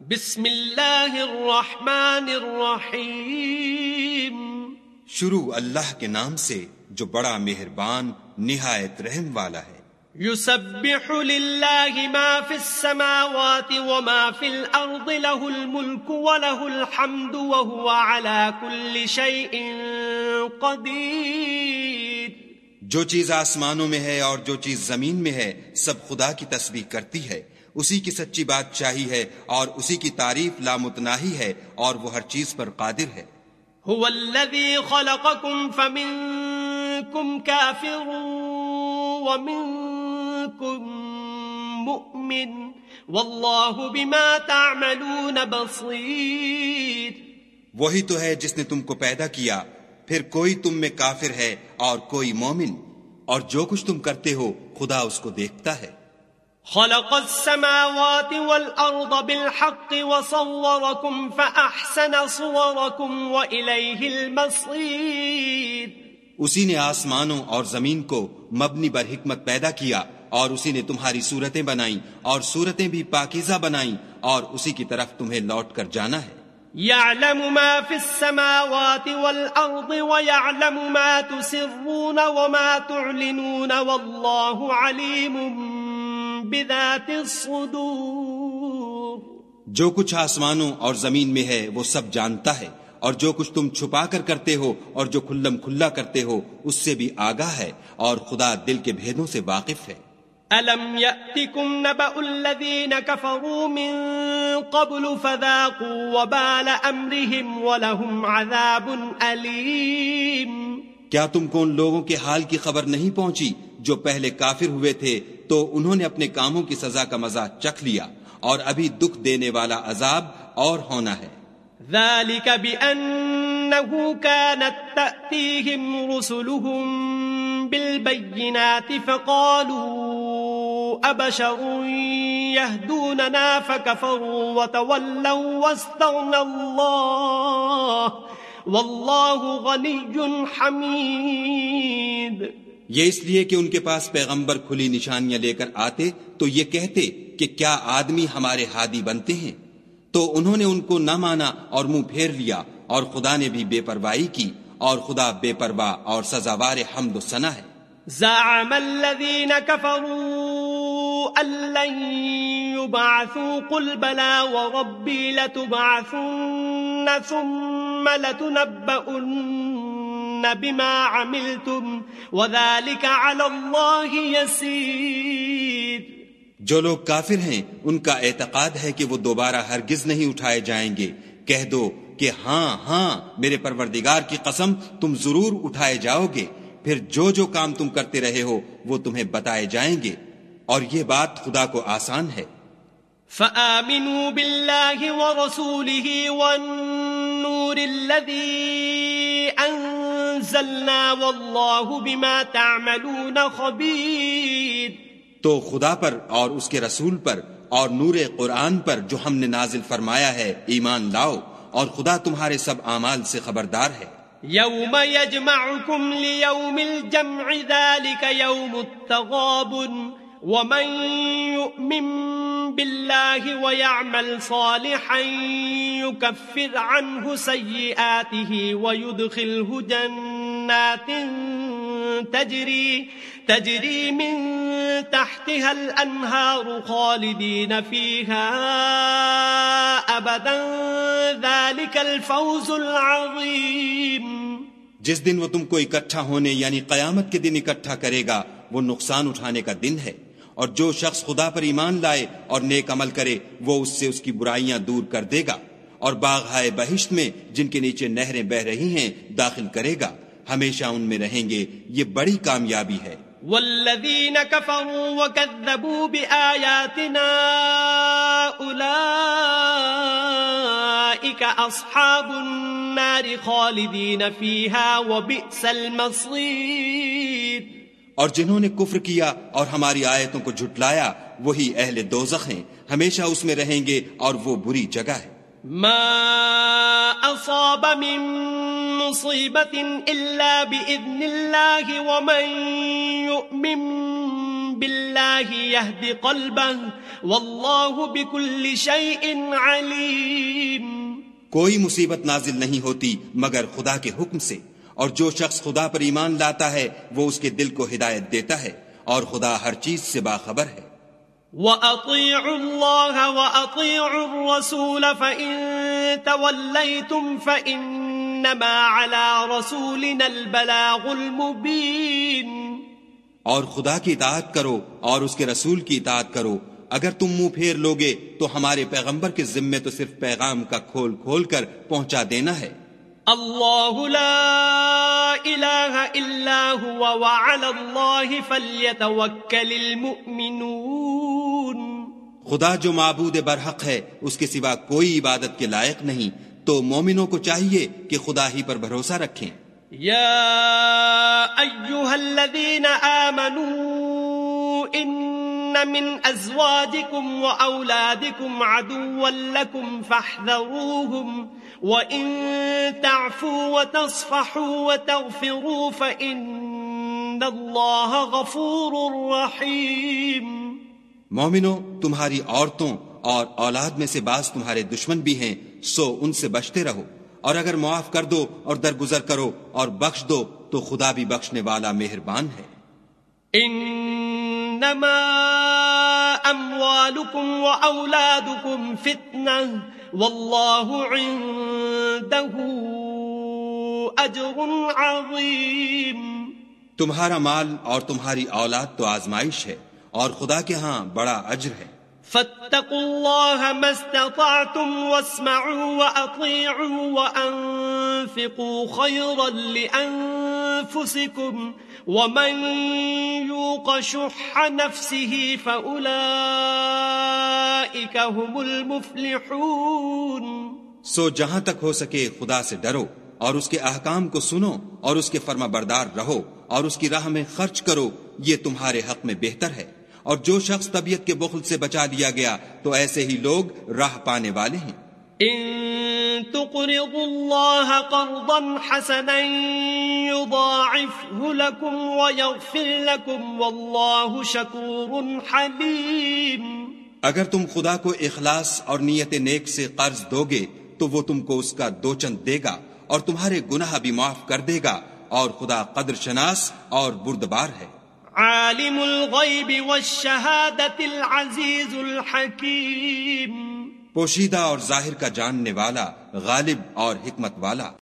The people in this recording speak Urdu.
بسم اللہ الرحمن الرحیم۔ شروع اللہ کے نام سے جو بڑا مہربان نہایت رحم والا ہے۔ يسبح لله ما في السماوات وما في الأرض له الملك وله الحمد وهو على كل شيء قدير جو چیز آسمانوں میں ہے اور جو چیز زمین میں ہے سب خدا کی تسبیح کرتی ہے۔ اسی کی سچی بات چاہی ہے اور اسی کی تعریف لامتناہی ہے اور وہ ہر چیز پر قادر ہے۔ هو الذي خلقكم فمنكم كافر ومنكم مؤمن والله بما تعملون بصير۔ وہی تو ہے جس نے تم کو پیدا کیا۔ پھر کوئی تم میں کافر ہے اور کوئی مومن۔ اور جو کچھ تم کرتے ہو خدا اس کو دیکھتا ہے۔ خلق السماوات والأرض بالحق وصوركم فأحسن صوركم وإليه المصير. اسی نے آسمانوں اور زمین کو مبنی بر حکمت پیدا کیا اور اسی نے تمہاری صورتیں بنائیں اور صورتیں بھی پاکیزہ بنائیں اور اسی کی طرف تمہیں لوٹ کر جانا ہے۔ يعلم ما في السماوات والأرض ويعلم ما تسرون وما تعلنون والله عليم بذات الصدور۔ جو کچھ آسمانوں اور زمین میں ہے وہ سب جانتا ہے۔ اور جو کچھ تم چھپا کر کرتے ہو اور جو کھلم کھلا کرتے ہو اس سے بھی آگاہ ہے اور خدا دل کے بھیدوں سے واقف ہے۔ ألم يأتكم نبأ الذين كفروا من قبل فذاقوا وبال أمرهم ولهم عذاب أليم کیا تم کو ان لوگوں کے حال کی خبر نہیں پہنچی جو پہلے کافر ہوئے تھے تو انہوں نے اپنے کاموں کی سزا کا مزہ چکھ لیا اور ابھی دکھ دینے والا عذاب اور ہونا ہے۔ ذلك بأنه كانت تأتيهم رسلهم بالبينات فقالوا أبشر يهدوننا فكفروا وتولوا واستغنى الله والله غني حميد یہ اس لیے کہ ان کے پاس پیغمبر کھلی نشانیاں لے کر آتے تو یہ کہتے کہ کیا آدمی ہمارے ہادی بنتے ہیں؟ تو انہوں نے ان کو نہ مانا اور منہ پھیر لیا اور خدا نے بھی بے پرواہی کی اور خدا بے پرواہ اور سزاوار حمد و ثنا ہے۔ زعم الذين كفروا أن لن يبعثوا قل بلى وربي لتبعثن ثم لتنبؤن بما عملتم وذلك على الله يسير۔ جو لوگ کافر ہیں ان کا اعتقاد ہے کہ وہ دوبارہ ہرگز نہیں اٹھائے جائیں گے۔ کہہ دو کہ ہاں ہاں میرے پروردگار کی قسم تم ضرور اٹھائے جاؤ گے۔ پھر جو جو کام تم کرتے رہے ہو وہ تمہیں بتائے جائیں گے۔ اور یہ بات خدا کو آسان ہے۔ فآمنوا بالله ورسوله والنور الذي أنزلنا والله بما تعملون خبير تو خدا پر اور اس کے رسول پر اور نور قرآن پر جو ہم نے نازل فرمایا ہے ایمان لاؤ اور خدا تمہارے سب اعمال سے خبردار ہے۔ يوم يجمعكم ليوم الجمع ذلك يوم التغابن ومن يؤمن بالله ويعمل صالحا يكفر عنه سيئاته ويدخله جنات تجري تجري من تحتها الأنهار خالدين فيها أبدا. ذلك الفوز العظيم. جس دن وہ تم کو اکٹھا ہونے یعنی قیامت کے دن اکٹھا کرے گا، وہ نقصان اٹھانے کا دن ہے۔ اور جو شخص خدا پر ایمان لائے اور نیک عمل کرے، وہ اس سے اس کی برائیاں دور کر دے گا۔ اور باغ ہائے بہشت میں، جن کے نیچے نہریں بہ رہی ہیں، داخل کرے گا۔ ہمیشہ ان میں رہیں گے یہ بڑی کامیابی ہے۔ والذين كفروا وكذبوا بآياتنا أولئك أصحاب النار خالدين فيها وبئس المصير اور جنہوں نے کفر کیا اور ہماری آیتوں کو جھٹلایا وہی اہل دوزخ ہیں۔ ہمیشہ اس میں رہیں گے اور وہ بری جگہ ہے۔ ما أصاب من مصيبة إلا بإذن الله ومن يؤمن بالله يهدي قلبه والله بكل شيء عليم۔ کوئی مصیبت نازل نہیں ہوتی مگر خدا کے حکم سے۔ اور جو شخص خدا پر ایمان لاتا ہے وہ اس کے دل کو ہدایت دیتا ہے اور خدا ہر چیز سے باخبر ہے۔ وَأَطِيعُوا اللَّهَ وَأَطِيعُوا الرَّسُولَ فَإِن تَوَلَّيْتُمْ فَإِنَّمَا عَلَى رَسُولِنَا الْبَلَاغُ الْمُبِينَ۔ اور خدا کی اطاعت کرو اور اس کے رسول کی اطاعت کرو۔ اگر تم منہ پھیر لوگے تو ہمارے پیغمبر کے ذمے تو صرف پیغام کا کھول کھول کر پہنچا دینا ہے۔ اللہ لا الہ الا هو وعلى اللہ فلیتوکل المؤمنون۔ خدا جو معبود برحق ہے اس کے سوا کوئی عبادت کے لائق نہیں۔ تو مومنوں کو چاہیے کہ خدا ہی پر بھروسہ رکھیں۔ يا أيها الذين آمنوا إن من أزواجكم وأولادكم عدوا لكم فاحذروهم وإن تعفوا وتصفحوا وتغفروا فإن الله غفور رحيم مومنو تمہاری عورتوں اور اولاد میں سے بعض تمہارے دشمن بھی ہیں۔ سو ان سے بچتے رہو۔ اور اگر معاف کر دو اور درگزر کرو اور بخش دو تو خدا بھی بخشنے والا مہربان ہے۔ انما اموالکم و اولادکم فتنہ واللہ عنده اجر عظیم۔ تمہارا مال اور تمہاری اولاد تو آزمائش ہے اور خدا کے ہاں بڑا اجر ہے۔ فاتقوا الله ما استطعتم واسمعوا وأطيعوا وأنفقوا خيرا لأنفسكم ومن يوق شح نفسه فأولئك هم المفلحون سو جہاں تک ہو سکے خدا سے ڈرو اور اس کے احکام کو سنو اور اس کے فرما بردار رہو اور اس کی راہ میں خرچ کرو، یہ تمہارے حق میں بہتر ہے۔ اور جو شخص طبیعت کے بخل سے بچا لیا گیا تو ایسے ہی لوگ راہ پانے والے ہیں۔ ان تقرضوا الله قرضا حسنا يضاعفه لكم ويغفر لكم والله شكور حليم اگر تم خدا کو اخلاص اور نیت نیک سے قرض دو گے تو وہ تم کو اس کا دو چند دے گا اور تمہارے گناہ بھی معاف کر دے گا اور خدا قدر شناس اور بردبار ہے۔ عالم الغیب والشہادت العزیز الحکیم۔ پوشیدہ اور ظاہر کا جاننے والا، غالب اور حکمت والا۔